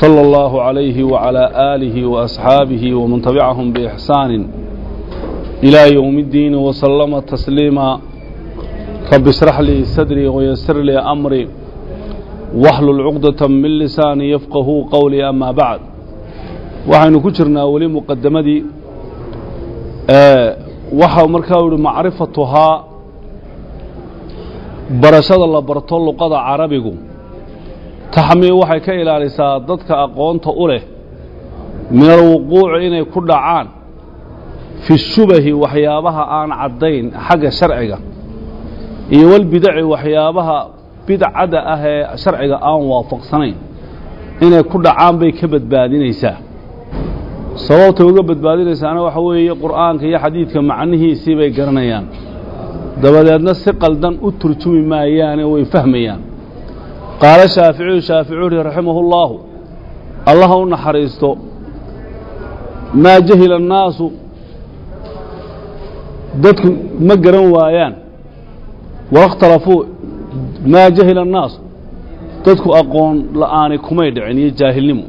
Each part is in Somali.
صلى الله عليه وعلى آله وأصحابه ومن تبعهم بإحسان إلى يوم الدين وسلم تسليما رب اشرح لي صدري ويسر لي أمري واحلل عقدة من لساني يفقه قولي أما بعد waxaynu ku jirnaa weli muqadamadii waxaa markaa yihi macrifatuhaa barashada la barto luqada carabigu taxmii waxay ka ilaalisaa dadka aqoonta u leh min alwuquuci inay ku dhacaan fi shubahi waxyaabaha aan caddayn xagga sharciga iyo walbidaci waxyaabaha bidcada ah ee sharciga aan waafaqsanayn. Inay ku dhacaan bay ka badbaadinaysaa. Sababtay uga badbaadinaysaana waxa weeye qur'aanka iyo xadiidka macnihiisii bay garanayaan. Dabadeedna si qaldan u turjumi maayaane way fahmayaan qaala shaaficiyu shaafici uhi raximahu اllaahu allaha u naxariisto maa jahila annaasu dadku ma garan waayaan waاkhtalafuu maa jahila annaasu dadku aqoon la'aani kumay dhicin iyo jaahilnimo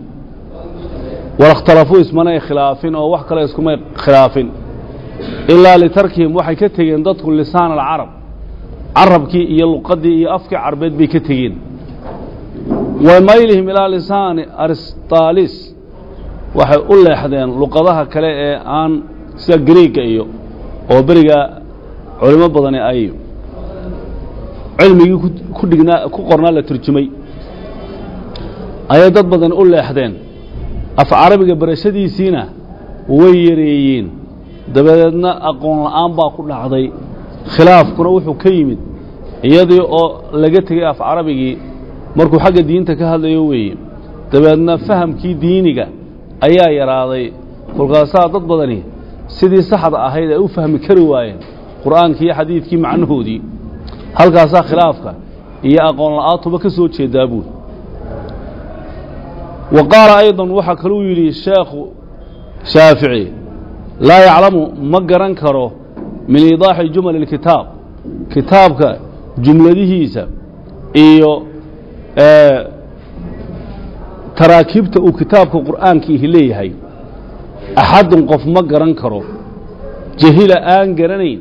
walakhtalafuu ismanay khilaafin oo wax kale iskumay khilaafin ilaa litarkihim waxay ka tegeen dadku lisaan alcarab carabkii iyo luqaddii iyo afkii carbeed bay ka tegeen wa maylihim ilaa lisaani aristalis. Waxay u leexdeen luqadaha kale ee aan sida griega iyo oo beriga culimo badani ay cilmigii ku dhignaa ku qornaa la turjumay. Ayay dad badani u leexdeen. Af carabiga barashadiisiina way yareeyeen. Dabadeedna aqoon la'aan baa ku dhacday. Khilaafkuna wuxuu ka yimid iyadii oo laga tegay af carabigii markuu xagga diinta ka hadlayo weeye dabeedna fahamkii diiniga ayaa yaraaday. Kolkaasaa dad badani sidii saxda ahayd ay u fahmi kari waayeen qur'aankii iyo xadiidkii macnahoodii. Halkaasaa khilaafka iyo aqoon la'aantuba ka soo jeedaa buuri wa qaala aydan waxaa kaluu yidhi sheekhu shaafici laa yaclamu ma garan karo min iidaaxi jumali اlkitaab kitaabka jumladihiisa iyo taraakiibta uu kitaabka qur'aankiihi leeyahay axadun qof ma garan karo. Jahila aan garanayn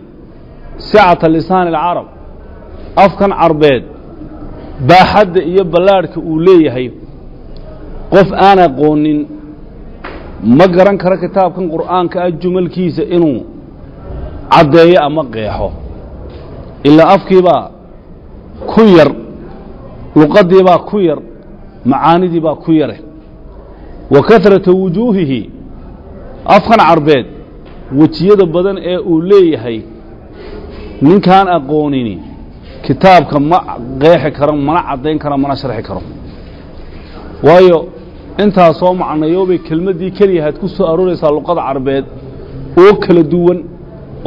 sicata lisaani اlcarab afkan carbeed baaxadda iyo ballaadhka uu leeyahay qof aan aqoonin ma garan karo kitaabkan qur'aanka ah jumalkiisa inuu caddeeyo ama qeexo. Ilaa afkiibaa ku yar luqaddiibaa ku yar macaanidiibaa ku yare wa kahrata wujuuhihi afkan carbeed wejiyada badan ee uu leeyahay ninkaan aqoonini kitaabka ma qeexi karo mana caddayn karo mana sharxi karo. Waayo intaasoo macnayoobay kelmaddii keliyahaad ku soo arooraysaa luqada carbeed oo kala duwan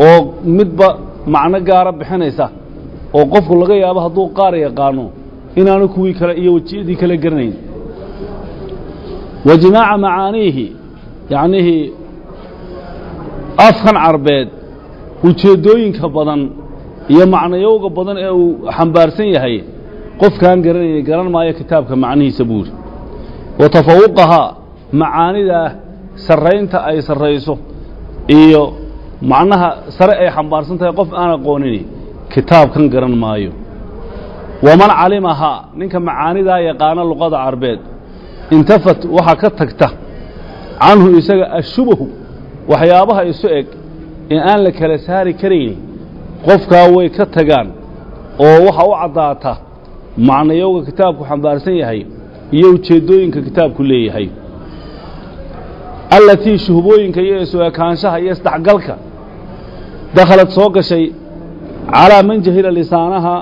oo midba macno gaara bixinaysa oo qofku laga yaabo hadduu qaar yaqaano inaanu kuwii kale iyo wejiyadii kale garanayn. Wa jimaaca macaaniihi yacnihii afkan carbeed ujeeddooyinka badan iyo macnayowga badan ee uu xambaarsan yahay qofkaan garanayni garan maayo kitaabka macnihiisa buuri wa tafawuqahaa macaanidaa sarraynta ay sarrayso iyo macnaha sare ay xambaarsan tahay qof aan aqoonini kitaabkan garan maayo waman calimahaa ninka macaanidaa yaqaana luqada carbeed intafat waxaa ka tagta canhu isaga ashubahu waxyaabaha isu eg ee aan la kala saari karayni qofkaa way ka tagaan oo waxa u caddaata macnayowga kitaabku xambaarsan yahay iyo ujeeddooyinka kitaabku leeyahay. Allatii shuhbooyinka iyo isu ekaanshaha iyo isdhexgalka dakhalad soo gashay calaa man jahila lisaanaha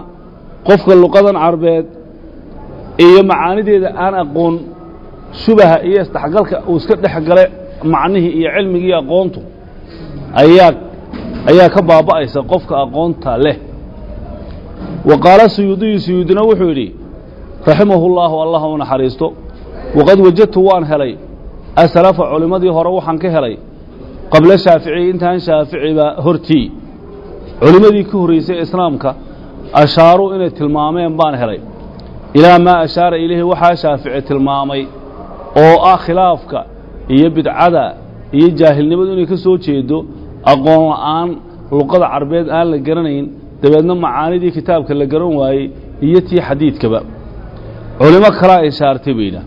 qofka luqadan carbeed iyo macaanideeda aan aqoon shubaha iyo isdhexgalka uu iska dhex gale macnihii iyo cilmigii aqoontu ayaa ayaa ka baaba'aysa qofka aqoonta leh. Wa qaala suyuudiyu suyuudina wuxuu yidhi raximahu llaahu allah u naxariisto. Waqad wajadtu waan helay. Asalafa culimmadii hore waxaan ka helay. Qabla shaaficiyi intaan shaaficiba hortii. Culimmadii ka horraysay islaamka ashaaruu inay tilmaameen baan helay. Ilaa maa ashaara ilayhi waxaa shaafici tilmaamay oo ah khilaafka iyo bidcada iyo jaahilnimadu inay ka soo jeedo aqoon la'aan luqada carbeed aan la garanayn dabeedna macaanidii kitaabka la garan waayey iyo tii xadiidkaba. Culimo kalaa ishaartay bay yidhaah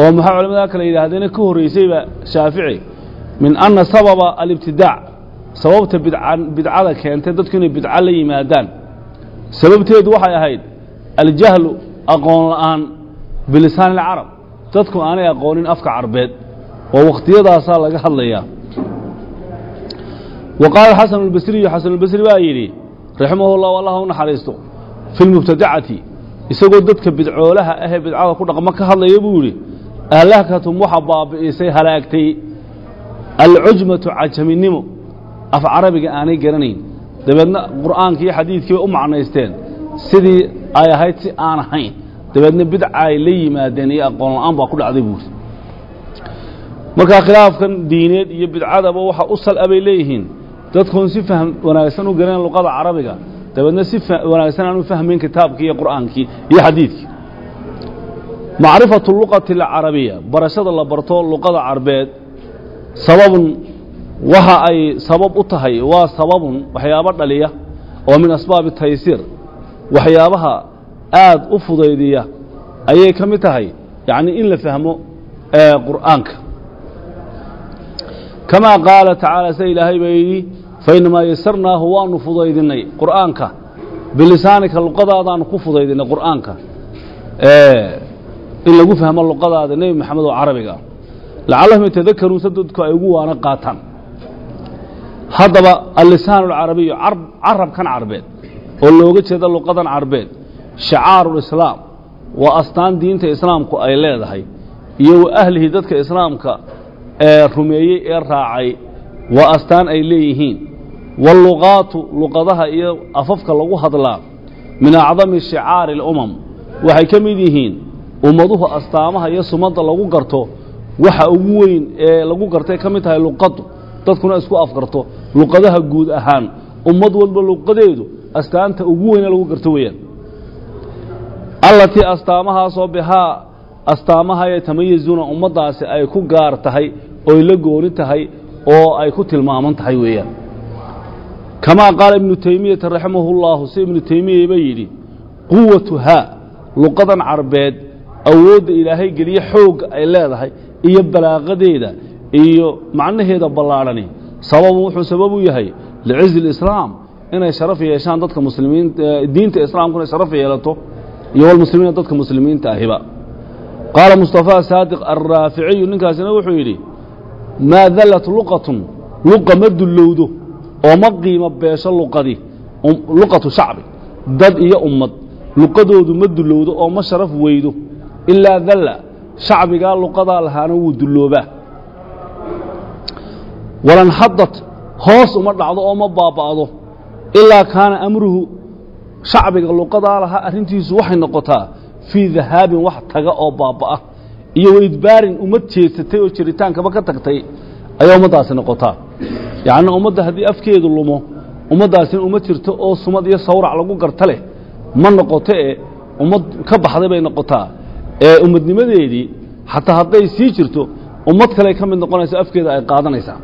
oo maxaa culimadaa kale yidhaahdeen? Ka horraysayba shaafici min anna sababa alibtidaac sababta bidcada keentay dadku inay bidco la yimaadaan sababteedu waxay ahayd aljahlu aqoon la'aan bilisaan alcarab. Dadku aanay aqoonin afka carbeed oo wakhtiyadaasaa laga hadlayaa. Wa qaala xasan albasriyu xasan albasri baa yidhi raximah llahu allah u naxariisto. Fi lmubtadacati isagoo dadka bidcoolaha ahee bidcada ku dhaqmo ka hadlaya buu yidhi ahlahkatum waxa baabi'isay halaagtay. Alcujmatu cajaminimo af carabiga aanay garanayn dabeedna qur'aanka iyo xadiidkii bay u macnaysteen. Sidii ay ahayd si aan ahayn. Dabeedna bidca ay la yimaadeen iyo aqoon la'aan baa ku dhacday buuri markaa khilaafkan diineed iyo bidcadaba waxa u sal a bay leeyihiin. Dadkoon si fahm wanaagsan u garanan luqada carabiga. Dabeedna si wanaagsan aan u fahmayn kitaabkii iyo qur'aankii iyo xadiidkii. Macrifatu luqati alcarabiya barashada la barto luqada carbeed. Sababun waxa ay sabab u tahay waa sababun waxyaabo dhaliya oo min asbaabi taysiir waxyaabaha aad u fudaydiya ayay ka mid tahay yacni in la fahmo qur'aanka. Kamaa qaala tacaala sida ilaahay baa yidhi fainamaa yasarnaahu waanu fudaydinay qur'aanka. Bilisaanika luqadaadaanu ku fudaydinay qur'aanka. In lagu fahmo luqadaada nebi maxamed oo carabiga. Ah lacallahum yatadakaruun sa dadku ay ugu waana qaataan haddaba allisaan alcarabiyu carabkan carbeed oo looga jeeda luqadan carbeed shicaaru lislaam waa astaan diinta islaamku ay leedahay iyo wa ahlihi dadka islaamka ee rumeeyey ee raacay waa astaan ay leeyihiin. Waluqaatu luqadaha iyo afafka lagu hadlaa min acdami shicaari اlumam waxay ka mid yihiin ummaduhu astaamaha iyo sumadda lagu garto waxa ugu weyn ee lagu gartay ka mid tahay luqaddu dadkuna isku afgarto luqadaha guud ahaan ummad walba luqadeedu astaanta ugu weyne lagu garto weeyaan. Allatii astaamahaasoo bihaa astaamaha yatamayizuuna ummaddaasi ay ku gaar tahay oy la gooni tahay oo ay ku tilmaaman tahay weeyaan. Kamaa qaala ibnu teymiyata raximahu اllahu si ibnu teymiya ba yidhi quwatuhaa luqadan carbeed awoodda ilaahay geliye xoogga ay leedahay iyo balaaqadeeda iyo macnaheeda ballaadhani. Sababun wuxuu sabab u yahay licizi اlislaam inay sharaf yeeshaan dadka muslimiin diinta islaamku inay sharaf yeelato iyo walmuslimiina dadka muslimiinta ahiba. Qaala mustafaa saadiq alraaficiyu ninkaasina wuxuu yidhi maa dallat luqatun luqa ma dullowdo oo ma qiimo beesho luqadi luqatu shacbi dad iyo ummad. Luqadoodu ma dullowdo oo ma sharaf weydo. Ilaa dalla shacbigaa luqadaa lahaana wuu dulloobaa walanxadat hoos uma dhacdo oo ma baaba'do ilaa kaana amruhu shacbiga luqadaa lahaa arrintiisu waxay noqotaa fii dahaabin wax taga oo baabba'a iyo waidbaarin ummad jeedsatay oo jiritaankaba ka tagtay ayaa ummaddaasi noqotaa. Yacni ummadda haddii afkeedu lumo ummaddaasina uma jirto oo sumad iyo sawrac lagu garta leh ma noqoto ee ummad ka baxday bay noqotaa. Ee ummadnimadeedii xataa hadday sii jirto ummad kale ka mid noqonaysa afkeeda ay qaadanaysaa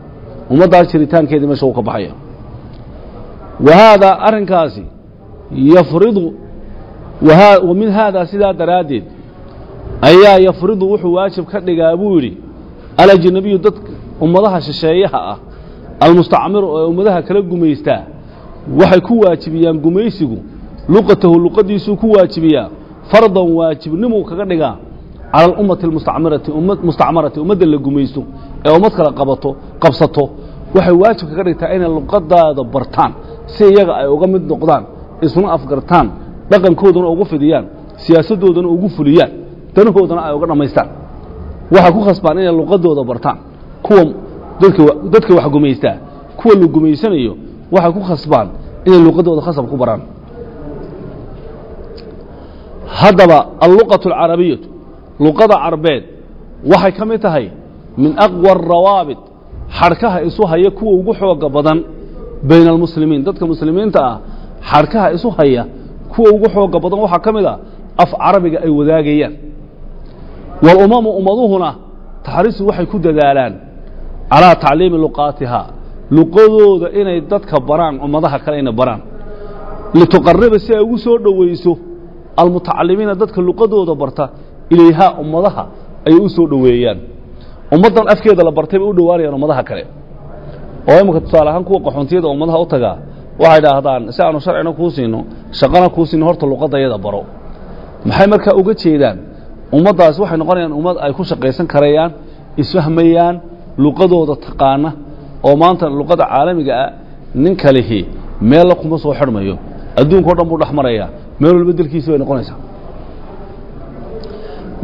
ummaddaas jiritaankeedii meesha uu ka baxaya. Wa haadaa arrinkaasi yafridu wa min haadaa sidaa daraaddeed ayaa yafridu wuxuu waajib ka dhigaa buu yidhi alajnabiyu dad ummadaha shisheeyaha ah almustacmiru ee ummadaha kala gumaystaa waxay ku waajibiyaan gumaysigu luqatahu luqadiisuu ku waajibiyaa fardan waajibnimuu kaga dhigaa cala alummati almustacmirati mustacmarati ummadda la gumaysto ee ummad kala qabato qabsato waxay waajib kaga dhigtaa inay luqadaada bartaan si iyaga ay uga mid noqdaan isuna afgartaan dhaqankoodana ugu fidiyaan siyaasaddoodana ugu fuliyaan danahoodana ay uga dhammaystaan waxay ku khasbaan inay luqadooda bartaan. Ku kuwa dadka wax gumaystaa kuwa la gumaysanayo waxay ku khasbaan inay luqadooda khasab ku baraan. Haddaba alluqatu alcarabiyatu luqada carbeed waxay ka mid tahay min aqwa arawaabit xadhkaha isu haya kuwa ugu xooga badan bayna almuslimiin dadka muslimiinta ah xadhkaha isu haya kuwa ugu xooga badan waxaa ka mid a af carabiga ay wadaagayaan. Walumamu ummaduhuna taxriisu waxay ku dadaalaan calaa tacliimi luqaatihaa luqadooda inay dadka baraan ummadaha kale inay baraan. Lituqariba si ay ugu soo dhowayso almutacalimiina dadka luqadooda barta ilayhaa ummadaha ayay u soo dhoweeyaan ummaddan afkeeda la bartay bay u dhowaanayaan ummadaha kale. Oo imika tusaale ahaan kuwa qaxoontiyada ummadaha u tagaa waxay dhaahdaan si aanu sharcina kuu siino shaqana kuu siino horta luqadayada baro. Maxay markaa uga jeedaan? Ummaddaas waxay noqonayaan ummad ay ku shaqaysan karayaan isfahmayaan luqadooda taqaana oo maanta luqada caalamiga ah nin kalihi meella kuma soo xidhmayo adduunka o dhan buu dhex marayaa meel walba dalkiisi bay noqonaysaa.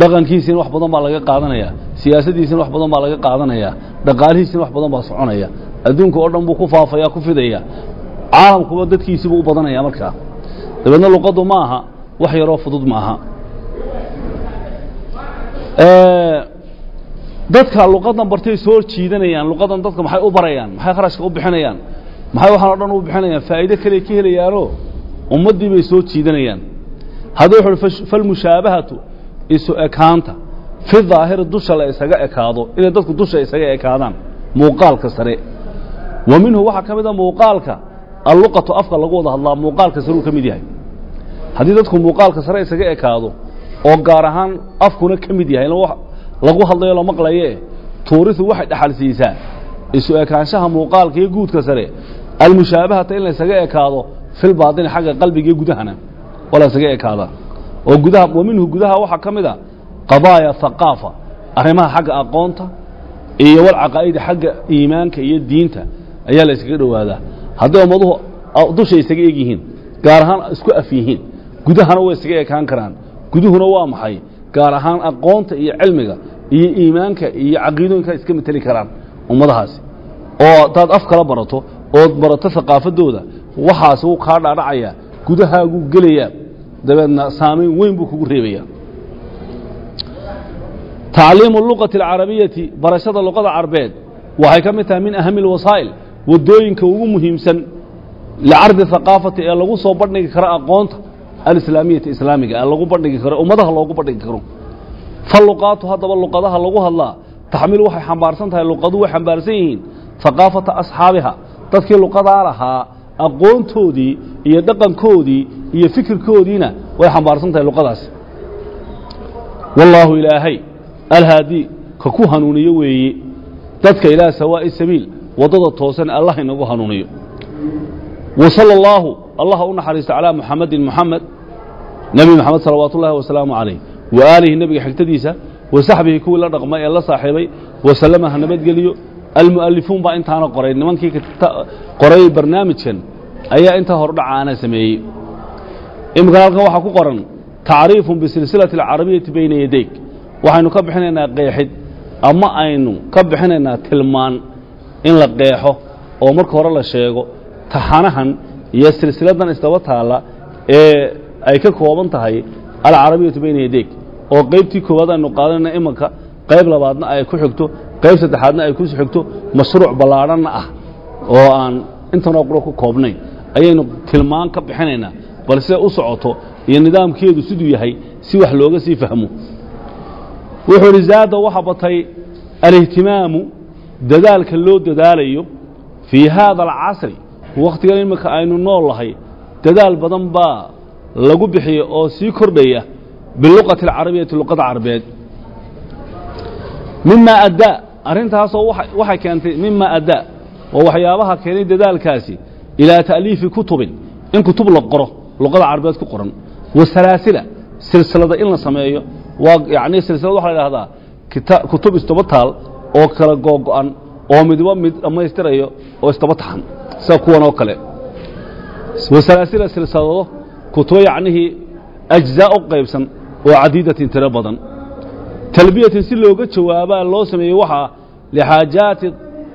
Dhaqankiisina wax badan baa laga qaadanaya siyaasadiisina wax badan baa laga qaadanaya dhaqaalihiisina wax badan baa soconaya adduunka oo dhan buu ku faafaya ku fidaya caalamkuba dadkiisiibuu u badanaya markaa dabeedna luqaddu ma aha wax yaroo fudud ma aha. Dadka luqadan bartay soo jiidanayaan luqadan dadka maxay u barayaan maxay kharashka u bixinayaan maxay waxaan o dhan u bixinayaan faa'iide kale ka helayaanoo ummaddii bay soo jiidanayaan. Haddii wuxu falmushaabahatu isu ekaanta fi daahiri dusha la isaga ekaado inay dadku dusha isaga ekaadaan muuqaalka sare wa minhu waxaa ka mid a muuqaalka alluqatu afka lagu wada hadlaa muuqaalka sare uu ka mid yahay haddii dadku muuqaalka sare isaga ekaado oo gaar ahaan afkuna ka mid yahay lagu hadlayo la maqlaye tuurisu waxay dhaxal siisaa isu ekaanshaha muuqaalka iyo guudka sare almushaabahata in la ysaga ekaado fil baadini xagga qalbiga gudahana waa la ysaga ekaadaa oo qadaaya haqaafa arrimaha xagga aqoonta iyo walcaqaa'ida xagga iimaanka iyo diinta ayaa la yskaga dhowaadaa. Hadday ummaduhu dusha isaga eg yihiin gaar ahaan isku af yihiin gudahana way isaga ekaan karaan. Guduhuna waa maxay? Gaar ahaan aqoonta iyo cilmiga iyo iimaanka iyo caqiidooyinka iska mateli karaan ummadahaasi oo hadaad af kala barato ood barato haqaafadooda waxaas wuu kaa dhaadhacayaa gudahaaguu gelayaa. Dabeedna saamayn weyn buu kugu reebaya tacliimu luqati alcarabiyati barashada luqada carbeed waxay ka mid tahay min ahami alwasaa'il waddooyinka ugu muhiimsan licardi haqaafati ee lagu soo bandhigi karo aqoonta alislaamiyati islaamiga ee lagu bandhigi karo ummadaha loogu bandhigi karo. Faluqaatu haddaba luqadaha lagu hadlaa taxmiil waxay xambaarsan tahay luqadu way xambaarsan yihiin haqaafata asxaabiha dadkii luqadaa lahaa aqoontoodii iyo dhaqankoodii iyo fikirkoodiina way xambaarsan tahay luqadaasi alhaadi ka ku hanuuniyo weeye dadka ilaa sawaa'i sabiil waddada toosan allah inagu hanuuniyo. Wa sala allaahu allah u naxariisto calaa muxamadin muxamed nebi moxamed salawaatu ullaahi wasalaamu calayh. Wa aalihi nebiga xigtadiisa wa saxbihi kuwii la dhaqmay ee la saaxiibay wasalama ha nabadgeliyo almu'alifuun baa intaana qoray nimankii qoray barnaamijkan ayaa intaa hordhacaana sameeyey. Imikana halkan waxaa ku qoran tacriifun bisilsilati alcarabiyati bayna yadayk waxaynu ka bixinaynaa qeexid ama aynu ka bixinaynaa tilmaan in la qeexo oo marka hore la sheego taxanahan iyo silsiladan isdaba taalla ee ay ka kooban tahay alcarabiyatu bayna yadayk oo qaybtii koowaad aynu qaadanayna imanka qayb labaadna ay ku xigto qayb saddexaadna ay ku xigto mashruuc ballaadhanna ah oo aan intanoo quro ku koobnayn ayaynu tilmaan ka bixinaynaa bal siday u socoto iyo nidaamkeedu siduu yahay si wax looga sii fahmo wuxuu idhi zaada waxa batay alihtimaamu dadaalka loo dadaalayo fii haada alcasri. Wakhtigan iminka aynu nool lahay dadaal badan baa lagu bixiya oo sii kordhaya biluqati alcarabiyati luqada carbeed. Mima addaa arrintaasoo waxay keentay mima addaa waa waxyaabaha keenay dadaalkaasi ilaa ta'liifi kutubin in kutub la qoro luqada carbeed ku qoran. Wa salaasila silsilada in la sameeyo waa yacni silsilad waxa la idhahdaa kita kutub isdaba taal oo kala googo'an oo midba mid dhammaystirayo oo isdaba taxan sida kuwan oo kale. Wa salaasila silsilado kutubo yacnihii ajzaa u qaybsan oo cadiidatin tiro badan. Talbiyatin si looga jawaabaa loo sameeyey waxaa lixaajaati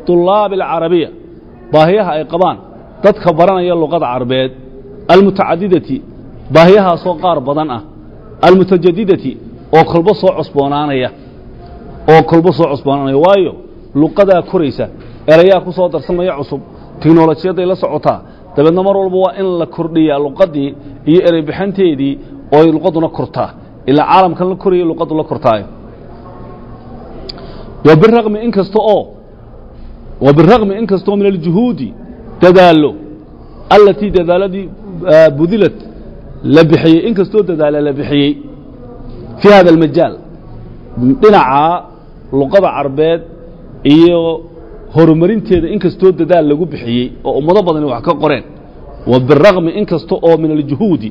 طulaabi alcarabiya baahiyaha ay qabaan. Dadka baranaya luqada carbeed. Almutacadidati baahiyahaasoo qaar badan ah. Almutajadidati oo kolbo soo cusboonaanaya oo kolbo soo cusboonaanaya. Waayo luqadaa koraysa erayaa ku soo darsamaya cusub. Tiknolojiyadday la socotaa. Dabeedna mar walba waa in la kordhiyaa luqadii iyo erey bixinteedii oo ay luqaduna kortaa. Ilaa caalamkan la koraya luqaddu la kortaayo. Wa biraqmi in oo wa biraqmi in kastaoo min aljuhuudi dadaallo. Allatii dadaaladii budilad la bixiyey. In kastoo dadaala la bixiyey fii hada almajaal dhinaca luqada carbeed iyo horumarinteeda in kastoo dadaal lagu bixiyey oo ummado badani wax ka qoreen biraqmi in kasta oo min aljuhuudi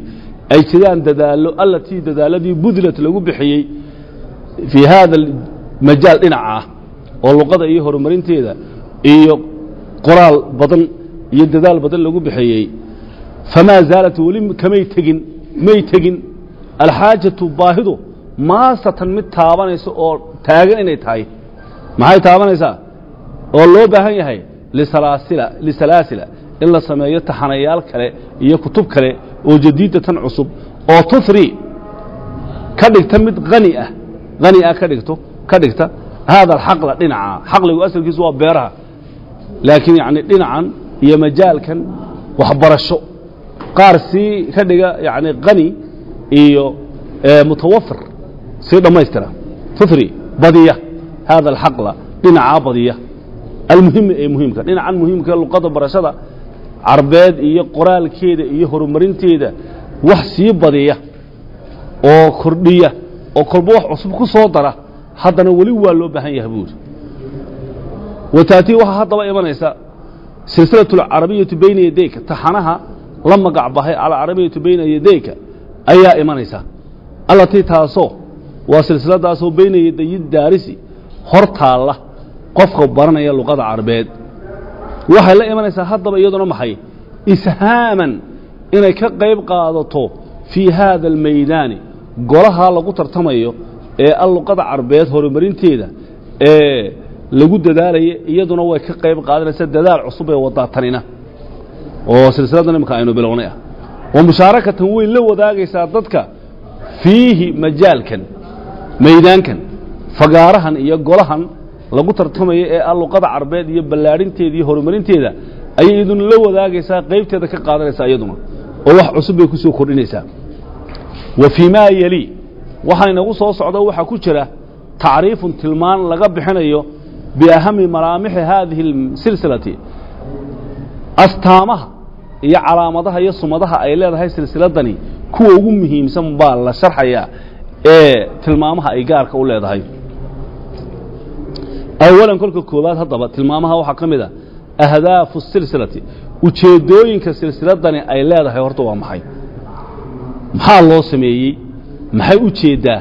ay jiraan dadaallo allatii dadaaladii budilad lagu bixiyey fii hada majaal dhinaca ah oo luqada iyo horumarinteeda iyo qoraal badan iyo dadaal badan lagu bixiyey famaa zaalat weli kamay tegin may tegin alxaajatu baahidu maasatan mid taabanaysa oo taagan inay tahay. Maxay taabanaysaa oo loo baahan yahay lisalaasila lisalaasila. In la sameeyo taxanayaal kale iyo kutub kale oo jadiidatan cusub oo tuhri ka dhigta mid hani ah. Hani ah ka dhigto ka dhigta. Haada alxaqla dhinaca xaqligu asalkiisu waa beeraha. Laakiin yani dhinacan iyo majaalkan waxbarasho. Qaar sii ka dhiga yani hani iyo mutawafir sii dhammaystira tuhri badiya. Haada alxaqla dhinacaa badiya. Almuhimi ee muhiimka dhinacan muhiimka luqada barashada carbeed iyo qoraalkeeda iyo horumarinteeda wax sii badiya oo kordhiya oo kolba wax cusub ku soo dara haddana weli waa loo baahan yahay buuri. Wa taatii waxaa haddaba imanaysa silsilatu alcarabiyatu bayna yadayka taxanaha la magac bahay alcarabiyatu bayna yadayka ayaa imanaysa. Allatii taasoo waa silsiladaasoo bayna yadayi daarisi. Hor taalla. Qofka baranaya luqada carbeed. Waxay la imanaysaa haddaba iyaduna maxay? Ishaaman. Inay ka qayb qaadato fii haada almaydaani. Golahaa lagu tartamayo ee al luqada carbeed horumarinteeda ee lagu dadaalaya iyaduna way ka qayb qaadanaysa dadaal cusub ee wadaa tanina. Oo silsiladan imika aynu bilownay ah. Wa mushaarakatan way la wadaagaysaa dadka fiihi majaalkan maydaankan fagaarahan iyo golahan lagu tartamayo ee ah luqada carbeed iyo ballaadhinteeda iyo horumarinteeda ayay iyaduna la wadaagaysaa qaybteeda ka qaadanaysaa iyaduna. Oo wax cusub bay ku soo kordhinaysaa. Wa fii maa yeli waxaa inagu soo socda waxaa ku jira tacriifun tilmaan laga bixinayo biahami malaamixi haadihi اsilsilati astaamaha iyo calaamadaha iyo sumadaha ay leedahay silsiladani kuwa ugu muhiimsan baa la sharxayaa ee tilmaamaha ay gaarka u leedahay. Awalan kolka koowaad haddaba tilmaamaha waxaa ka mid a ahdaafu silsilati. Ujeeddooyinka silsiladani ay leedahay horta waa maxay? Maxaa loo sameeyey? Maxay u jeeddaa?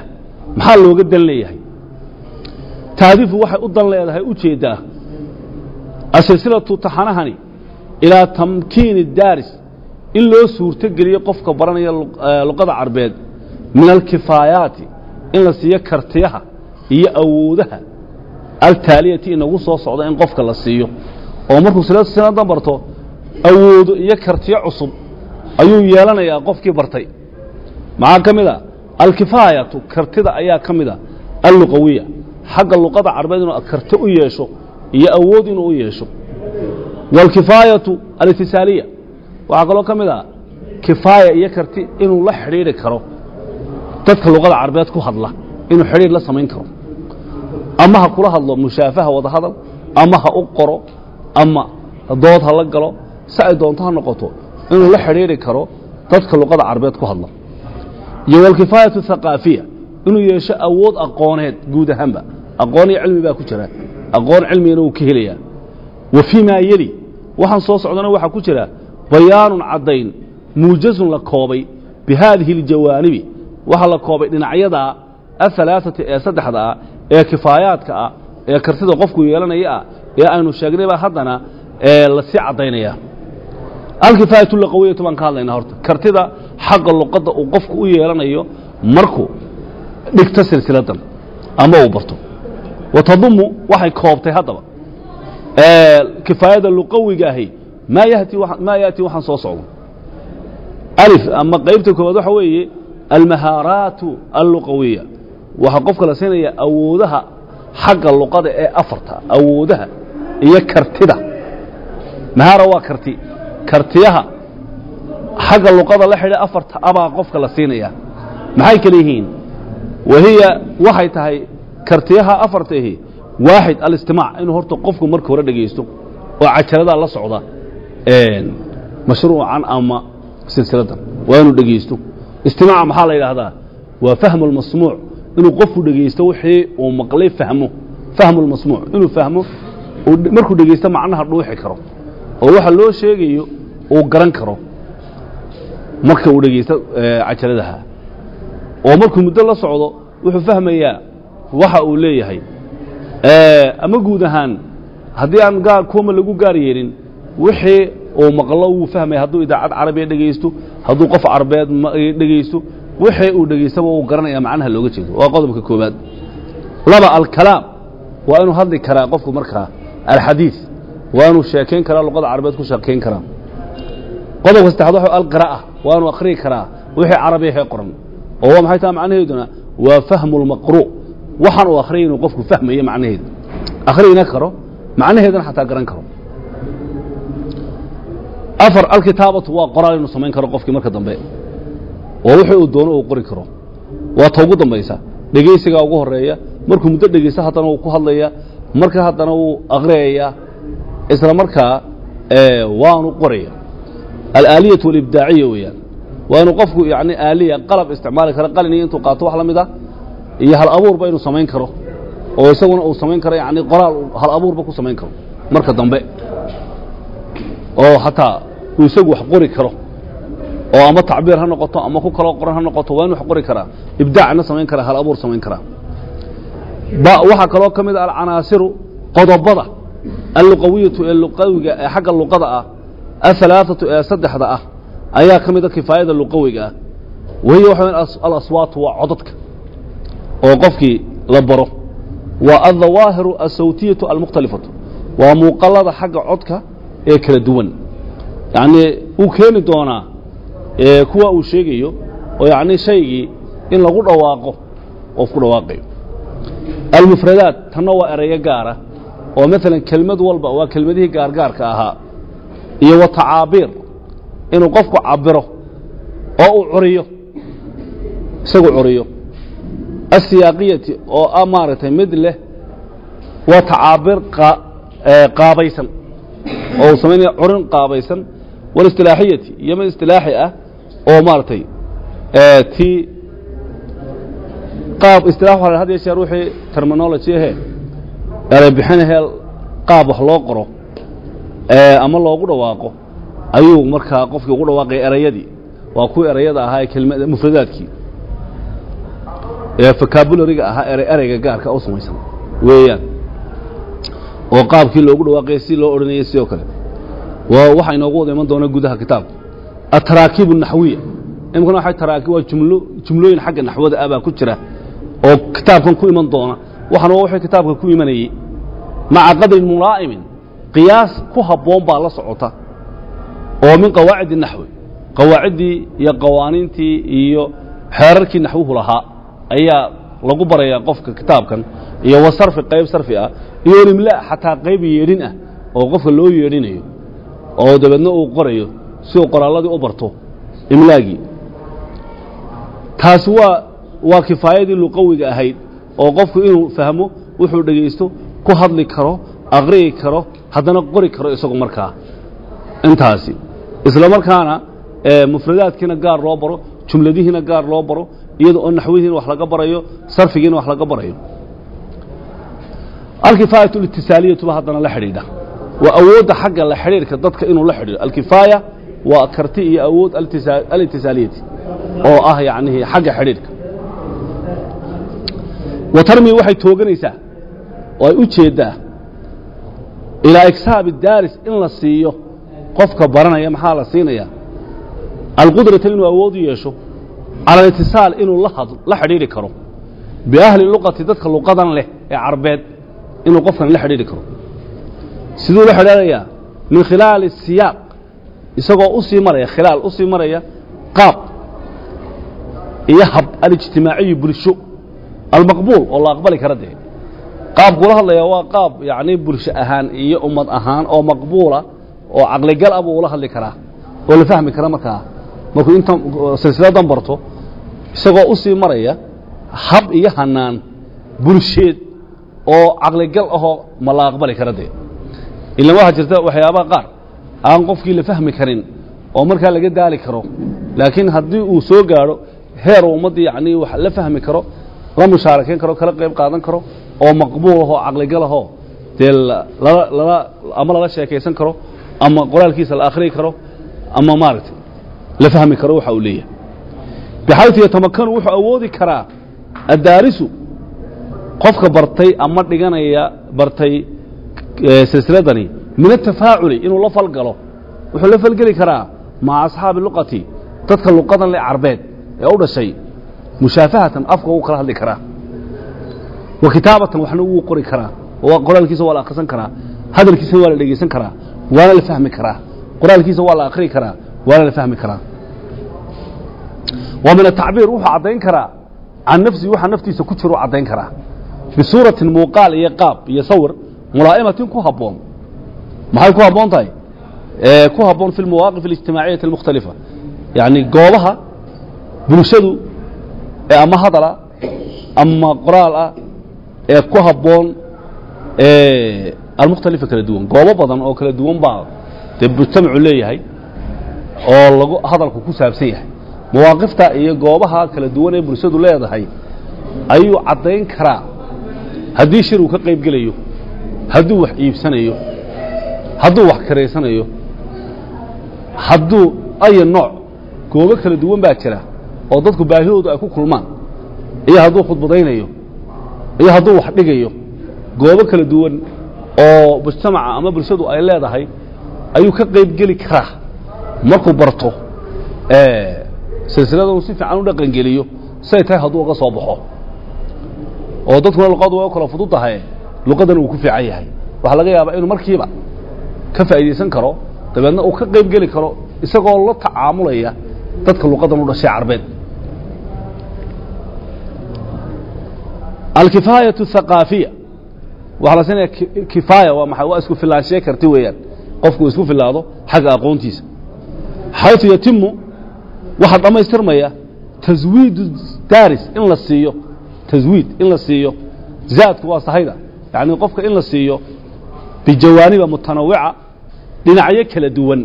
Maxaa looga dan leeyahay? Taadiifu waxay u dan leedahay ujeeddaa asilsilatu taxanahani ilaa tamkiini daaris. In loo suurto geliyo qofka baranaya luqada carbeed min alkifaayaati in la siiyo kartiyaha iyo awoodaha altaaliyati inagu soo socda in qofka la siiyo oo markuu sinadan barto awoodo iyo kartiyo cusub ayuu yeelanayaa qofkii bartay maxaa ka mid a alkifaayatu kartida ayaa ka mid a alluqawiya xagga luqada carbeed inuu karti u yeesho iyo awood inuu u yeesho waalkifaayatu alitisaaliya waxaa kaloo ka mid a kifaaya iyo karti inuu la xidhiidri karo dadka luqada carbeed ku hadla inuu xidhiidh la samayn karo. Ama ha kula hadlo mushaafaha wada hadal ama ha u qoro ama dood ha la galo si ay doonto ha noqoto inuu la xidhiidri karo dadka luqada carbeed ku hadla. Iyo walkifaayatu haqaafiya inuu yeesho awood aqooneed guud ahaanba. Aqoon iyo cilmi baa ku jira. Aqoon cilmigana wuu ka helayaa. Wa fii maa yeli waxaan soo socdana waxaa ku jira bayaanun caddayn muujazun la koobay bi haadihi waxaa la koobay dhinacyadaa ahalaaثati ee saddexda ee kifaayaadka ah ee kartida qofku yeelanaya ah ee aynu sheegnay baa haddana la sii caddaynaya. Alkifaayatu laqawiyatu baan ka hadlaynaa horta. Kartida xagga luqadda uu qofku u yeelanayo markuu dhigto silsiladan ama uu barto. Watadumu waxay koobtay haddaba kifaayada luqawiga ahi maa yati waxaan soo socdo. Alif ama qaybta koowaad waxa weeye almahaaraatu alluqawiya. Waxaa qofka la siinaya awoodaha xagga luqada ee afarta awoodaha iyo kartida. Mahaara waa karti. Kartiyaha xagga luqada la xidha afarta abaa qofka la siinaya. Maxay kale yihiin? Wahiya waxay tahay kartiyaha afartaihi waaxid alistimaac. Inuu horta qofku marka hore dhegaysto oo cajaradaa la socda mashruucan ama silsiladan waa inuu istimaaca maxaa la yidhaahdaa? Waa fahmu lmasmuuc inuu qofku dhegaysto wixii uu maqlay fahmo fahmu lmasmuuc inuu fahmo markuu dhegaysto macnaha dhuuxi karo. Oo waxa loo sheegayo uu garan karo. Marka uu dhegaysto cajaladaha. Oo markuu muddo la socdo wuxuu fahmayaa waxa uu leeyahay. Ama guud ahaan haddii aan gaar kuwama lagu gaar yeelin wixii uu maqlo wuu fahmaya hadduu idaacad carabiya dhegaysto hadduu qof carbeed dhegaysto wixii uu dhegaystaba uu garanaya macnaha looga jeedo. Waa qodobka koobaad laba alkalaam. Waa inuu hadli karaa qofku markaa alxadiid waa inuu sheekayn karaa luqada carabeed ku sheekayn karaa. Qodobka saddexaad waxa alqiraa'a. Waa inuu akhriyi karaa wixii carabiyahe qoran. Oo waa maxay taha macnaheeduna? Waa fahmu lmaqru' waxaan uu akhriyay inuu qofku fahmayo macnaheeda akhriyina karo macnaheedana xataa garan karo afar alkitaabatu waa qoraal inuu samayn karo qofkii marka dambe. Oo wixii uu doono uu qori karo. Waa ta ugu dambaysa. Dhegaysigaa ugu horreeya markuu muddo dhegaysto haddana wuu ku hadlaya marka haddana wuu akriyayaa isla markaa waanu qoraya alaaliyatu alibdaaciya weeyaan. Waa qofku yani aaliya qalab isticmaali karo qalin iyo intuu qaato wax la mid a iyo hal abuurba inuu samayn karo. Oo isaguna uu samayn karo yani qoraal hal abuurba ku samayn karo marka dambe. Oo hataa uu isagu wax qori karo oo ama tacbiir ha noqoto ama ku kaloo qoran ha noqoto waa wax qori karaa. Ibdaacna samayn karaa hal abuur samayn karaa. Waxaa kaloo ka mid a alcanaasiru qodobada. Alluqawiyatu ee luqawiga ee xagga luqada ah ahalaaثatu ee saddexda ah ayaa ka mida kifaayada luqawiga ah. Wahiya waxa alaswaatu waa codadka oo qofkii la baro. Waa aldawaahiru asawtiyatu almukhtalifatu. Waa muuqalada xagga codka ee kala duwan yacnii uu keeni doonaa kuwa uu sheegayo oo yacni shaygii in lagu dhawaaqo oo ku dhawaaqayo. Almufradaat tanna waa erayo gaara oo maalan kelmad walba waa kelmadihii gaargaarka ahaa iyo wa tacaabiir inuu qofku cabiro oo uu curiyo isagu curiyo. Asiyaaqiyati oo ah maaragtay mid leh waa tacaabir qaabaysan oo uu samaynaya curin qaabaysan walistilaaxiyati iyo mid istilaaxi ah oo maaragtay tii qaab istilaax waa had yeeshee wixii terminology ahe eray bixinahee qaab wax loo qoro ama loogu dhawaaqo ayuu markaa qofkii ugu dhawaaqaya erayadii. Waa kuwii erayada ahaa ee kelmada mufradaadkii ee vocabulariga ahaa ere ereyga gaarka u samaysan weeyaan. Oo qaabkii loogu dhawaaqaya si loo odhanayay sidoo kale waxaa inoogu wada iman doona gudaha kitaabka ataraakiib اnaxwiya imkana waa waa jumlooyin xagga naxwada ah abaa ku jira oo kitaabkan ku iman doona. Waxaan waa wxuu kitaabka ku imanayey maca qadrin mulaa'imin. Qiyaas ku haboon baa la socota oo min qawaacid naxwi. Qawaaciddii iyo qawaaniintii iyo xeerarkii naxwuhu lahaa ayaa lagu barayaa qofka kitaabkan iyo wa qayb sarfi ah iyo rimla xataa qayb yeedhin ah oo qofka loo yeedhinayo oo dabeedna uu qorayo si uu qoraalladii u barto imlaagii. Taasi waa waa kifaayadii luqawiga ahayd oo qofku inuu fahmo wuxuu dhegaysto ku hadli karo aqri'i karo haddana qori karo isagu markaa. Intaasi. Isla markaana mufradaadkiina gaar loo baro jumladihiina gaar loo baro iyada oo naxwihiina wax laga barayo sarfigiina wax laga barayo. Alkifaayatu alitisaaliyatuba haddana la xidhiidha waa awoodda xagga la xidhiirka dadka inuu la xidhiidho. Alkifaaya waa karti iyo awood alitisaaliyati oo ah yacnihii xagga xidhiirka wa tarmi waxay tooganaysaa oo ay u jeeddaa ilaa igsaabi daaris in la siiyo qofka baranaya maxaa la siinaya alqudrata inuu awood u yeesho cala alitisaal inuu la xidhiiri karo. Biahli luqati dadka luqadan leh ee carbeed inuu qofkan la xidhiidhi karo siduu la xidhiidhayaa min khilaali siyaaq isagoo u sii maraya khilaal u maraya qaab iyo hab alijtimaaciyi bulsho almaqbuul oo la aqbali kara dee. Qaabkuula hadlaya waa qaab yacni bulsho ahaan iyo ummad ahaan oo maqbuula oo caqligal ah buu ula hadli karaa oo la fahmi kara markaa. Markuu inta silsiladan barto isagoo u sii maraya hab iyo hanaan bulsheed oo caqligal ahoo ma la aqbali kara dee ilan waxaa jirta waxyaabaha qaar. Aan qofkii la fahmi karin oo markaa laga daali karo. Laakiin haddii uu soo gaadho heer uu ummaddii yacnii wax la fahmi karo la mushaarakeyn karo kala qayb qaadan karo oo maqbuul ahoo caqligal ahoo dee lala ama lala sheekaysan karo ama qoraalkiisa la akhriyi karo ama maaragtay la fahmi karo waxa uu leeyahay. Bixaytu yatamakanu wuxuu awoodi karaa addaarisu qofka bartay ama dhiganaya bartay silsiladani min atafaaculi inuu la falgalo wuxuu la falgeli karaa maca asxaabi luqati dadka luqadan le carbeed ee u dhashay mushaafahatan afka wuu kala hadli karaa. Wa kitaabatan waxna wuu qori karaa qoraalkiisa waa la akhrisan karaa hadalkiisa waa la dhegeysan karaa waana la fahmi karaa. Qoraalkiisa waa la akhri karaa waana la fahmi karaa. Wa min atacbiir wuxuu caddayn karaa can nafsihi waxa naftiisa ku jiro caddayn karaa. Bisuuratin muuqaal iyo qaab iyo sawir mulaa'imatin ku habboon maxay ku habboon tahay ku habboon fi lmawaaqif اlijtimaaciyati اlmukhtalifa yacni goobaha bulshadu ee ama hadala ama qoraal ah ee ku habboon almukhtalifa kala duwan goobo badan oo kala duwan baa dee mujtamacu leeyahay oo lagu hadalku ku saabsan yahay mawaaqifta iyo goobaha kala duwan ee bulshadu leedahay ayuu caddayn karaa haddii shir uu ka qayb gelayo hadduu wax iibsanayo hadduu wax karaysanayo hadduu aya nooc goobo kala duwan baa jira oo dadku baahidoodu ay ku kulmaan iyo hadduu khudbadaynayo iyo hadduu wax dhigayo goobo kala duwan oo mujtamaca ama bulshadu ay leedahay ayuu ka qayb geli karaa. Markuu barto silsilada uu si fiican u dhaqangeliyo say tahay hadduu uga soo baxo. Oo dadkuna luqadu way u kala fudud luqadan uu ku fiican yahay. Waxaa laga yaabaa inuu markiiba ka faa'iidaysan karo dabeedna uu ka qayb geli karo isagoo la tacaamulaya dadka luqadan u dhashay carbeed. Alkifaayatu athaqaafiya waxaa la siinaya kifaaya waa maxay? Waa isku filaanshiye karti weeyaan. Qofku isku filaado xagga aqoontiisa. Xayثu yatimu waxaa dhammaystirmaya taswiidu daaris in la siiyo taswiid in la siiyo. Zaadku waa sahayda yacni qofka in la siiyo bijawaaniba mutanawica dhinacyo kala duwan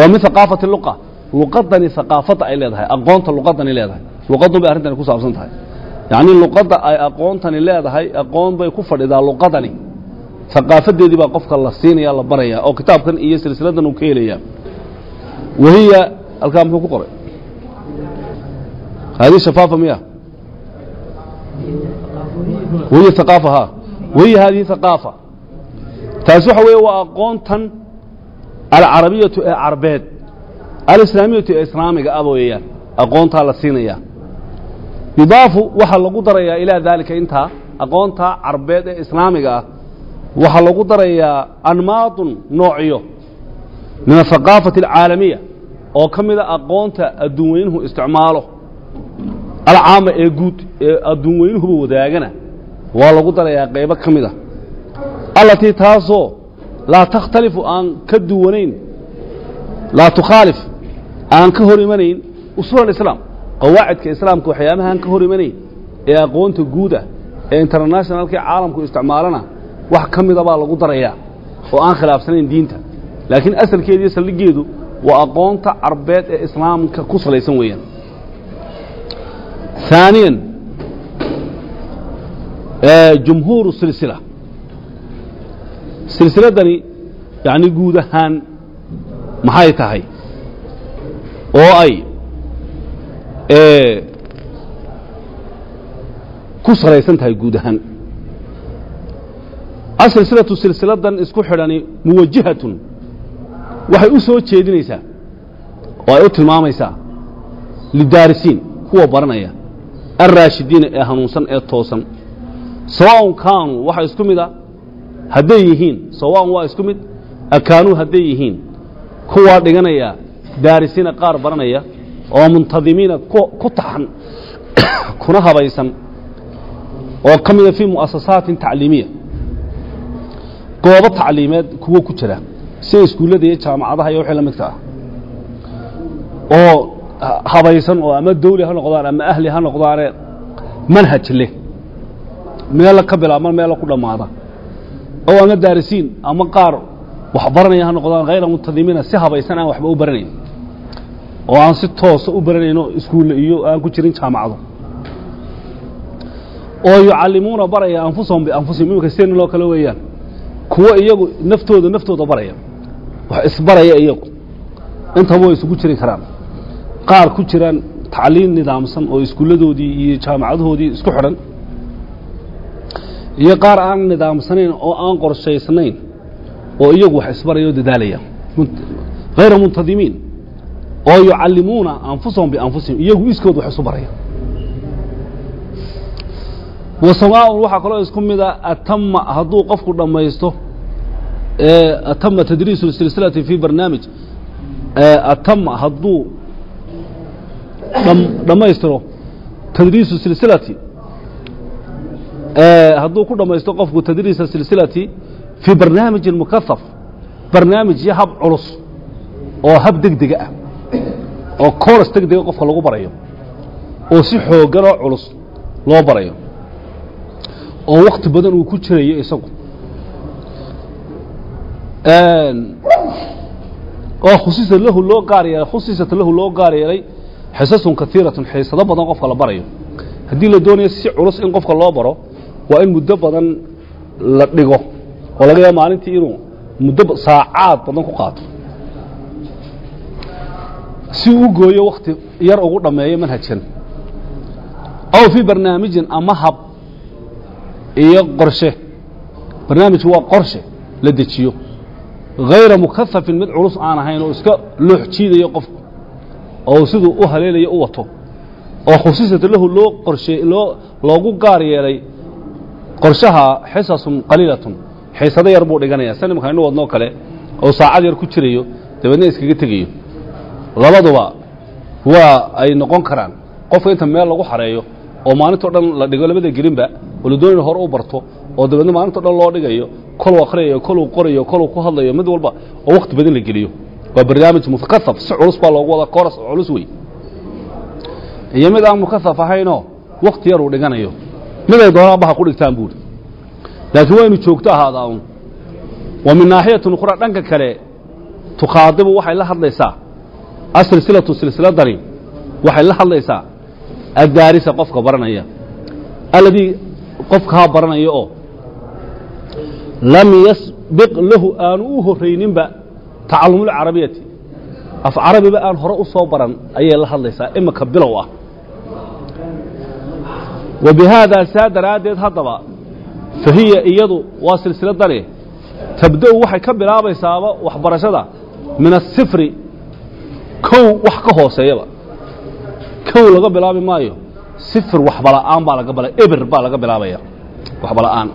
oo min haqaafati luqa luqadani haqaafadda ay leedahay aqoonta luqadani leedahay. Luqadun bay arrintani ku saabsan tahay. Yacni luqadda ay aqoontani leedahay aqoon bay ku fadhidaa luqadani haqaafadeedii baa qofka la siinaya la baraya oo kitaabkan iyo silsiladan uu ka helaya wahiya halkaa muxuu ku qoray? Hadi shafaafa miya? Wahiya haqaafa ha wahiya hadihi haqaafa taasi waxa weeye waa aqoontan alcarabiyatu ee carbeed. Alislaamiyatu ee islaamiga ah weeyaan aqoontaa la siinaya yudaafu waxaa lagu darayaa ilaa daalika intaa. Aqoontaa carbeed ee islaamiga ah waxaa lagu darayaa anmaadun noocyo min athaqaafati alcaalamiya oo ka mida aqoonta adduun weynuhu isticmaalo. Alcaama ee guud ee adduun weynuhuba wadaagana waa lagu darayaa qaybo ka mid a allatii taasoo laa takhtalifu aan ka duwanayn laa tukhaalif aan ka hor imanayn usuul islaam qawaacidka islaamka waxyaabaha aan ka hor imanayn ee aqoonta guuda ee internationalkii caalamku isticmaalana wax ka mida baa lagu darayaa oo aan khilaafsanayn diinta. Laakiin asalkeeda iyo saldhigeedu waa aqoonta carbeed ee islaamka ku salaysan weeyaan. ثaaniya jumhuuru silsila. Silsiladani yani guud ahaan maxay tahay? Oo ay ku salaysan tahay guud ahaan. Asilsilatu silsiladan isku xidhani muwajihatun. Waxay u soo jeedinaysaa oo ay u tilmaamaysaa lidaarisiin kuwa baranaya alraashidiina ee hanuunsan ee toosan sawaaun kaanuu waxa isku mid a hadday yihiin sawaaun waa isku mid. Akaanuu hadday yihiin. Kuwaa dhiganaya daarisiina qaar baranaya oo muntadimiina ku taxan kuna habaysan oo ka mida fii mu'asasaatin tacliimiya. Goobo tacliimeed kuwo ku jira sida iskuullada iyo jaamacadaha iyo wixii la midka ah. Oo habaysan oo ama dawli ha noqdaan ama ahli ha noqdaane manhaj leh meella ka bilaabma meella ku dhammaada. Oo ama daarisiin ama qaar wax baranaya ha noqdaan hayra muntadimiina si habaysan aan waxba u baranayn. Oo aan si toosa u baranayno iskuulle iyo aan ku jirin jaamacado. Oo yucallimuuna baraya anfusahum bianfusihim imika seen loo kale weeyaan. Kuwo iyagu naftooda naftooda baraya. Wax isbaraya iyagu. Intaba way isugu jiri karaan. Qaar ku jiraan tacliin nidaamsan oo iskuulladoodii iyo jaamacadahoodii isku xidhan iyo qaar aan nidaamsanayn oo aan qorshaysnayn oo iyagu wax isbaraya oo dadaalaya hayra muntadimiin. Oo yucallimuuna anfusahum bianfusihim. Iyagu iskood wax isu baraya. Wasamaaun waxaa kaloo isku mida atama hadduu qofku dhammaysto atama tadriisu silsilati fi barnaamij atama hadduu dhammaystiro tadriisu silsilati hadduu ku dhammaysto qofku tadriisa silsilati fii barnaamijin mukahaf barnaamij iyo hab culus oo hab degdega ah oo kooras degdega qofka lagu barayo oo si xooggan oo culus loo barayo oo wakti badan uu ku jirayo isagu. Oo khusisa lahu loo gaar yeelay khusisat lahu loo gaar yeelay xisasun kaiiratun xiisado badan qofka la barayo. Haddii la doonayo si culus in qofka loo baro waa in muddo badan la dhigo oo laga yaaba maalintii inuu muddo saacaad badan ku qaato. Si uu u gooyo wakti yar ugu dhammeeyo manhajkan aw fii barnaamijin ama hab iyo qorshe. Barnaamijku waa qorshe la dejiyo. Hayra mukahafin mid culus aan ahayn oo iska loox jiidayo qofku oo siduu u haleelayo u wato oo khusisat lahu loo qorshe loo loogu gaar yeelay qorshaha xisasun qaliilatun xiisado yar buu dhiganaya. Sanimka inu wadnoo kale oo saacad yar ku jirayo dabeedna iskaga tegayo. Labaduba waa ay noqon karaan qofka inta meel lagu xareeyo oo maalintao dhan la dhigo labada gelinba oo la doonaya hore u barto oo dabeedna maalintao dhan loo dhigayo koluu akhriyayo koluu qorayo koluu ku hadlayo mid walba oo wakti badan la geliyo. Waa barnaamij mukahaf si culus baa loogu wadaa kooras oo culus wey iyo mid aan mukahaf ahaynoo wakti yar uu dhiganayo miday doonaanba ha ku dhigtaan buuri. Laakiin waa inu joogto ahaadaa un wa min naaxiyatin ukhra dhanka kale tukhaadibu waxay la hadlaysaa. Asilsilatu silsiladani waxay la hadlaysaa. Addaarisa qofka baranaya. Alladii qofkaa baranaya oo lam yasbiq lahu aanu u horrayninba tacallumulcarabiyati af carabiba aan hore u soo baran ayay la hadlaysaa. Imika bilow ah wa bihaadaa saa daraaddeed haddaba fa hiya iyadu waa silsiladani tabda'u waxay ka bilaabaysaaba waxbarashada min asifri kow wax ka hooseeyaba. Kow laga bilaabi maayo sifir waxbala'aan baa laga eber baa laga bilaabaya. Waxbala'aan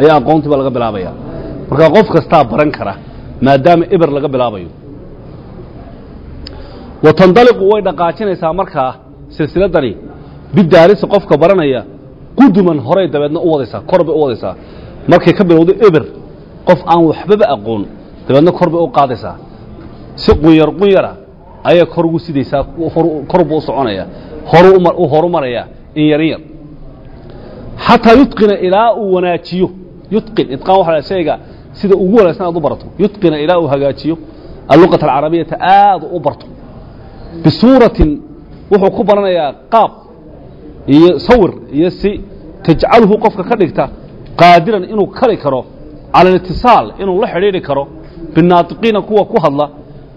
ayaa aqoontii baa laga bilaabaya. Marka qof kastaa baran kara maadaama eber laga bilaabayo. Wa tandaliqu way dhaqaajinaysaa markaa silsiladani bidaarisi qofka baranaya quduman horay dabeedna u wadaysaa kor bay u wadaysaa markay ka bilowdo eber qof aan waxbaba aqoon dabeedna kor bay u qaadaysaa si qunyar qunyara ayay kor ugu sidaysaa kor buu u soconaya horu u horumaraya in yarin yar. Xataa yutqina ilaa uu wanaajiyo yutqin itqaan waxa la shayga sida ugu wanaagsan aad u barato yutqina ilaa uu hagaajiyo alluqata alcarabiyata aad u barto. Bisuuratin wuxuu ku baranayaa qaab iyo sawir iyo si tajcaluhu qofka ka dhigta qaadiran inuu kari karo cala alitisaal inuu la xidhiidhi karo binaatiqiina kuwa ku hadla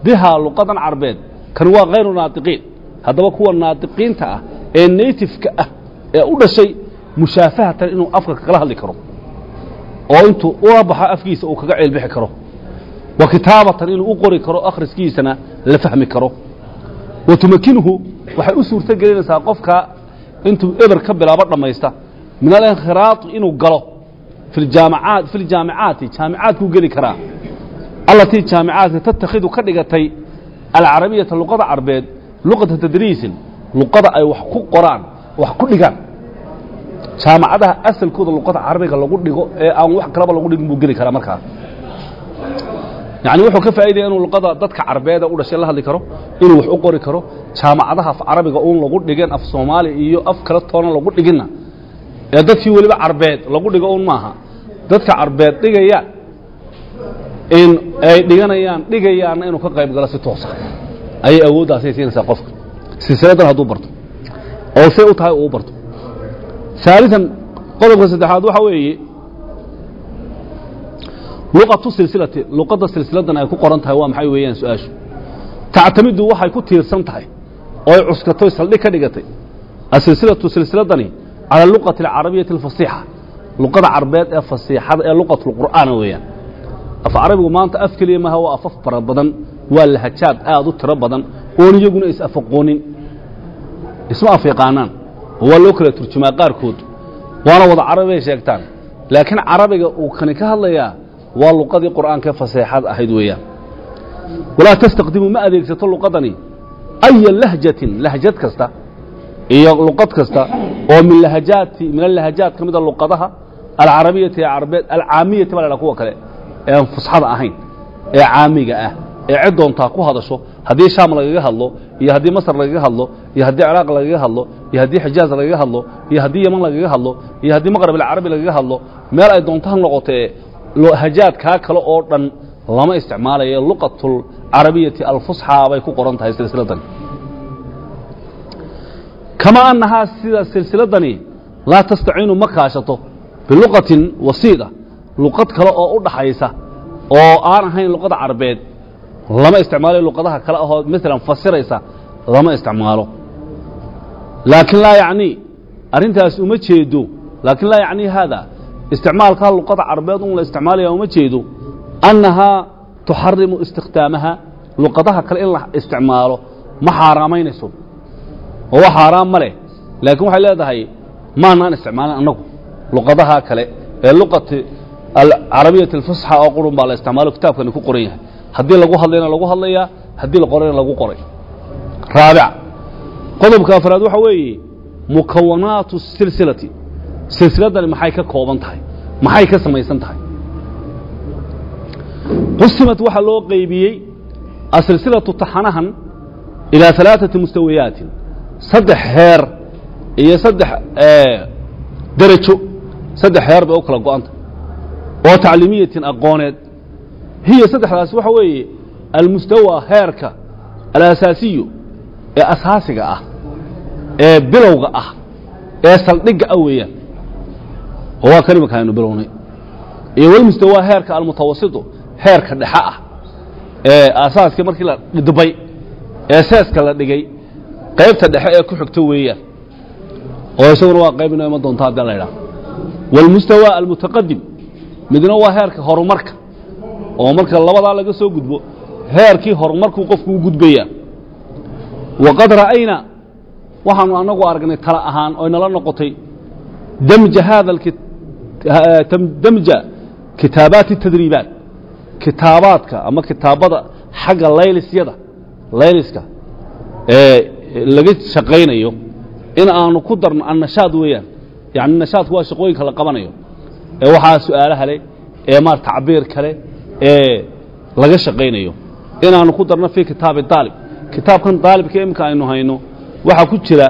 bihaa luqadan carbeed. Kan waa hayru naatiqiin. Haddaba kuwa naatiqiinta ah ee natifeka ah ee u dhashay mushaafahatan inuu afka kala hadli karo. Oo intuu ula baxo afkiisa uu kaga ceelbixi karo. Wa kitaabatan inuu u qori karo akhriskiisana la fahmi karo. Wa tumakinuhu waxay u suurto gelinaysaa qofka intuu eber ka bilaabo dhammaysta min alinkhiraati inuu galo fi ljaamacaat fi ljaamicaati jaamicaadkuu geli karaa. Allatii jaamicaadka tattakhidu ka dhigatay alcarabiyata luqada carbeed luqata tadriisin luqada ay wax ku qoraan wax ku dhigaan. Jaamacadaha asalkooda luqada carabiga lagu dhigo ee aan wax kalaba lagu dhigin buu geli karaa markaa yani wuxuu ka faa'iidaya inuu luqada dadka carbeeda u dhashay la hadli karo inuu wax u qori karo. Jaamacadaha af carabiga uun lagu dhigeen af soomaali iyo af kala toona lagu dhiginna. Ee dadkii weliba carbeed lagu dhigo uun maaha. Dadka carbeed dhigaya in ay dhiganayaan dhigayaanna inuu ka qayb galo si toosa ah. ayay awooddaasay siinaysaa qofka. Silsiladan hadduu barto oo see u tahay uu barto. Aalian qodobka saddexaad waxa weeye luqatu silsilati luqadda silsiladan ay ku qoran tahay waa maxay weeyaan su'aashu? Waxay ku tiirsan tahay oo ay cuskatoy saldhig ka dhigatay. Asilsilatu silsiladani cala luqati alcarabiyati alfasiixa. Luqada carbeed ee fasiixada ee luqatu lqur'aana weeyaan. Af carabigu maanta af keliya waa afaf fara badan. Waa lahajaad aad u tiro badan. Oon iyaguna is afaqoonin. Isma af yaqaanaan oo waa loo kala turjumaa qaarkood. Waana wada carabibay sheegtaan. Laakiin carabiga uu kani ka hadlayaa waa luqadii qur'aanka faseexad ahayd weeyaan. Walaa tastaqdimu ma adeegsato luqadani. Aya lahjatin lahjad kasta iyo luqad kasta oo min lahajaati min alahajaat ka mida luqadaha alcarabiyati ee carabeed alcaamiyati baa la dhaha kuwa kale ee aan fusxada ahayn ee caamiga ah ee cid doontaa ku hadasho haddii shaam lagaga hadlo iyo haddii masr lagaga hadlo iyo haddii ciraaq lagaga hadlo iyo haddii xijaaz lagaga hadlo iyo haddii yeman lagaga hadlo iyo haddii maqrab alcarabi lagaga hadlo meel ay doonto noqotee hajaadkaa kale oo dhan lama isticmaalayo luqatu lcarabiyati alfusxa bay ku qoran tahay silsiladan kama annahaa sida silsiladani laa tastaciinu ma kaashato biluqatin wasiida luqad kale oo u dhaxaysa oo aan ahayn luqada carbeed lama isticmaalayo luqadaha kale ahoo maalan fasiraysa lama isticmaalo. Laakiin laa yacnii arrintaas uma jeedo. Laakiin laa yacnii haada isticmaalkaa luqada carbeed un la isticmaalaya uma jeedo annahaa tuxarimu istikhdaamaha luqadaha kale in la isticmaalo ma xaaraamaynayso. Oo wax xaaraan ma leh. Laakiin waxay leedahay maanaan isticmaalin annagu. Luqadaha kale ee luqati alcarabiyati alfusxa oo qurun baa la isticmaalo kitaabkani ku qoran yahay. Haddii lagu hadlayna lagu hadlayaa haddii la qorayna lagu qoray. Raabica qodobka afraad waxa weeye mukawanaatu silsilati silsiladani maxay ka kooban tahay? Maxay ka samaysan tahay? Qusimat waxaa loo qaybiyey asilsilatu taxanahan ilaa alaaثati mustawiyaatin saddex heer iyo saddex derajo. Saddex heer bay u kala go-anta. Oo tacliimiyatin aqooneed. Hiya saddexdaas waxa weeye almustawa heerka alasaasiyu ee asaasiga ah ee bilowga ah ee saldhigga ah weeyaan oo waa kan imika aynu bilownay. Iyo walmustawa heerka almutawasitu heerka dhexe ah. Ee asaaskii markii la dhidbay ee seeska la dhigay qaybta dhexe ee ku xigto weeyaan oo isaguna waa qayb inoo iman doonta haddii la idhaha walmustawa almutaqadim midna waa heerka horumarka. Oo marka labadaa laga soo gudbo heerkii horumarkuu qofku u gudbayaa waqad ra'ayna waxaanu anagu aragnay tala ahaan oy noqotay damja haada damja kitaabaati tadriibaat. Kitaabaadka ama kitaabada xagga laylisyada layliska ee laga shaqaynayo in aanu ku darno annashaad weeyaan. Yani nashaadku waa shaqooyinka la qabanayo. Ee waxaa su'aalaha leh ee maar tacbiir kale ee laga shaqaynayo inaanu ku darno fii kitaabi daalib kitaabkan daalibka imika aynu hayno waxaa ku jira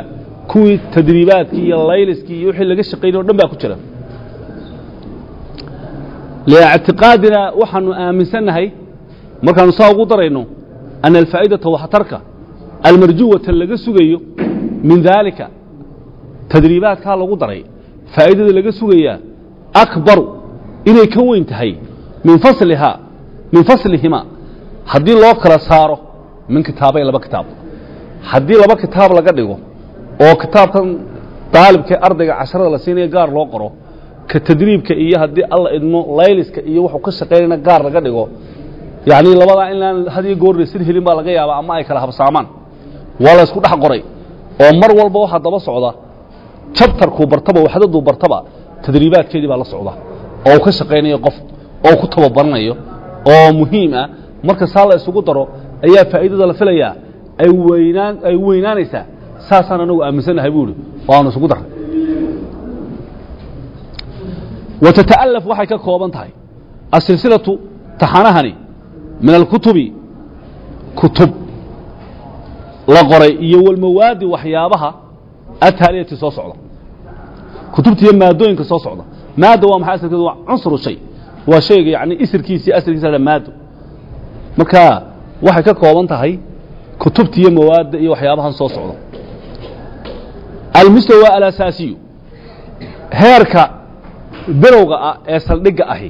kuwii tadriibaadkii iyo layliskii iyo wixii laga shaqaynay o dhan baa ku jira liictiqaadina waxaanu aaminsannahay markaanu saa ugu darayno ana alfaa'idata waxtarka almarjuwata laga sugayo min daalika tadriibaadkaa lagu daray faa'idada laga sugayaa akbaru inay ka weyn tahay min faslihaa min faslihima haddii loo kala saaro min kitaabay laba kitaab haddii laba kitaab laga dhigo oo kitaabkan daalibkae ardayga casharada la siinaya gaar loo qoro ka tadriibka iyo haddii alla idmo layliska iyo wuxuu ka shaqaynayna gaar laga dhigo. Yacnii labadaa inaan goorna sid helin baa laga yaabaa ama ay kala habsaamaan. Waa la ysku dhex qoray. Oo mar walba waxaa daba socda jabtarkuu bartaba waxdaduu bartaba tadriibaadkeedii baa la socda. Oo uu ka shaqaynayo qof oo ku tababaranayo oo muhiim ah. Marka saa la isugu daro ayaa faa'iidada la filayaa. Ay weynaan ay weynaanaysaa. Saasaan anagu aaminsannahay buu idhi oo isugu darray tata'alaf waxay ka kooban tahay asilsilatu taxanahani min alkutubi kutub la qoray iyo walmawaadi waxyaabaha ataaliyati soo socda kutubta iyo maadooyinka soo socda maadda waa maxay asalkeedu waa cunsuru shay waa shayga yani isirkiisi asalkiisa la maado marka waxay ka kooban tahay kutubta iyo mawaadda soo socda almustawa alasaasiyu bilowga ah ee saldhigga ahi.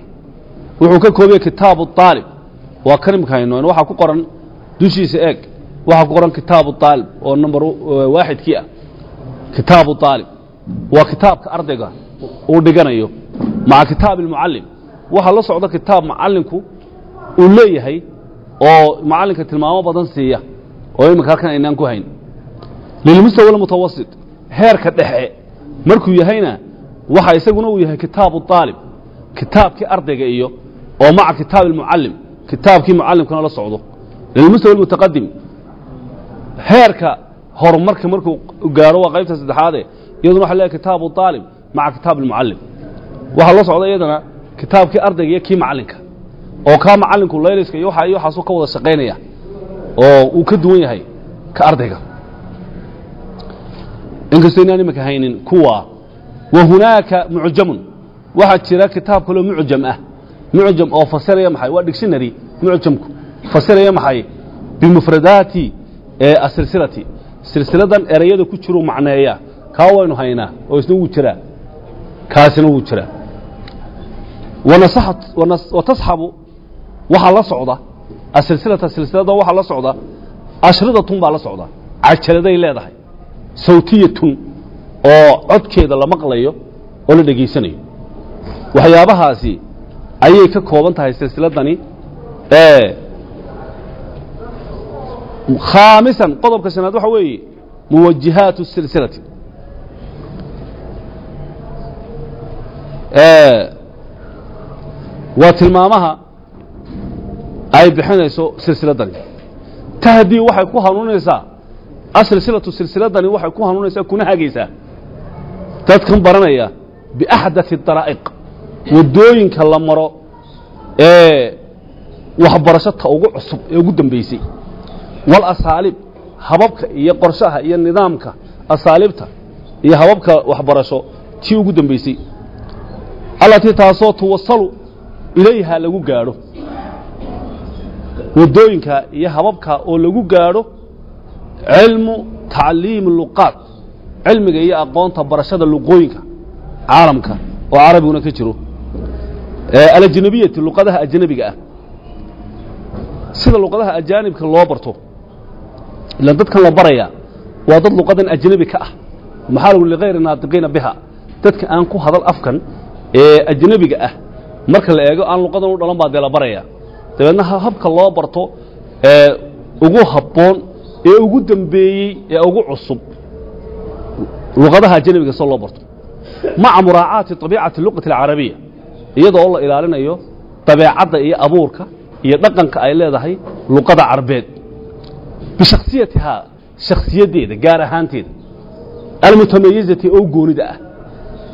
Wuxuu ka koobaya kitaabu aalib waa kan imika hayno waxaa ku qoran dushiisa eeg. Waxaa ku qoran kitaabu aalib oo number waaxidkii ah. Kitaabu aalib waa kitaabka ardayga uu dhiganayo. Maca kitaabi almucallim. Waxaa la socda kitaab macallinku uu leeyahay oo macallinka tilmaamo badan siiya. Oo iminka halkan aynaan ku hayn. Lilmustawa almutawasit heerka dhexe. Markuu yahayna waxa isaguna uu yahay kitaabu aalib kitaabkii ardayga iyo oo maca kitaabi almucallim kitaabkii mucallimkuna la socdo. Lilmustawa almutaqadim heerka horumarka markuu gaaro waa qaybta saddexaade iyaduna waxa leeyahay kitaabu aalib maca kitaabi almucallim. Waxaa la socda iyadana kitaabkii ardayga iyo kii macallinka. Oo kaa macallinku layliska iyo waxa iyo waxaasuu ka wada shaqaynaya oo uu ka duwan yahay ka ardayga. Inkastoo inaan imika haynin kuwa wa hunaaka mucjamun waxaa jira kitaab kaloo mucjam ah. Mucjam oo fasiraya maxay? Waa dictionary mucjamku fasiraya maxay? Bimufradaati asilsilati silsiladan erayada ku jiruu macneeya. Kaa waynu haynaa oo isna wuu jiraa. Kaasina wuu jiraa. Wa tasxabu waxaa la socda. Asilsilata silsilada waxaa la socda. Ashridatun baa la socda. Cajaladay leedahay. Sawtiyatun oo codkeeda la maqlayo oo la dhegaysanayo. Waxyaabahaasi ayay ka kooban tahay silsiladani khaamisan qodobka shanaad waxa weeye muwajihaatu silsilati. Waa tilmaamaha ay bixinayso silsiladani. Tahdii waxay ku hanuunaysaa asilsilatu silsiladani waxay ku hanuunaysaa kuna hagaysaa dadkan baranaya biaxdaثi daraa'iq waddooyinka la maro ee waxbarasho ta ugu cusub ee ugu dambaysay walasaalib hababka iyo qorshaha iyo nidaamka asaalibta iyo hababka waxbarasho tii ugu dambaysay allatii taasoo tuwasalu ilayha lagu gaadho. Waddooyinka iyo hababka oo lagu gaadho cilmu tacliimi luqaad cilmiga iyo aqoonta barashada luqooyinka caalamka oo carabiguna ka jiro. Alajnabiyati luqadaha ajnabiga ah. Sida luqadaha ajaanibka loo barto ilan dadkan la baraya waa dad luqadan ajnabi ka ah. Maxaa lagu ligayri naatiqiina biha? Dadka aan ku hadal afkan ee ajnabiga ah marka la eego aan luqadan u dhalan baa dee la baraya. Dabeedna habka loo barto ee ugu habboon ee ugu dambeeyey ee ugu cusub luqadaha ajnabiga soo loo barto. Maca muraacaati طabiicati luqati اlcarabiya iyadoo oo la ilaalinayo dabeecadda iyo abuurka iyo dhaqanka ay leedahay luqada carbeed. Bishaksiyatihaa shaksiyaddeeda gaar ahaanteeda. Almutamayizati oo goonida ah.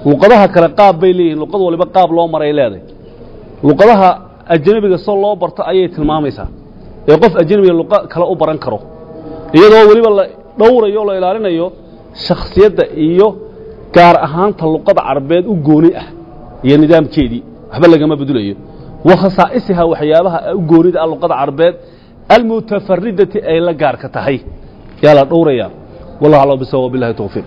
Luqadaha kale qaab bay leeyihiin luqad waliba qaab loo maray leedahay. Luqadaha ajnabiga soo loo barto ayay tilmaamaysaa. Ee qof ajnabiga luqa kale u baran karo. Iyadoo weliba la dhowrayo la ilaalinayo shaksiyadda iyo gaar ahaanta luqada carbeed u gooni ah iyo nidaamkeedii. Waxba lagama bedulayo wa khasaa'isihaa waxyaabaha u goonida ah luqada carbeed almutafaridati ay la gaarka tahay. Yaa la dhowraya wallah aclam bisawa billahi towfiiq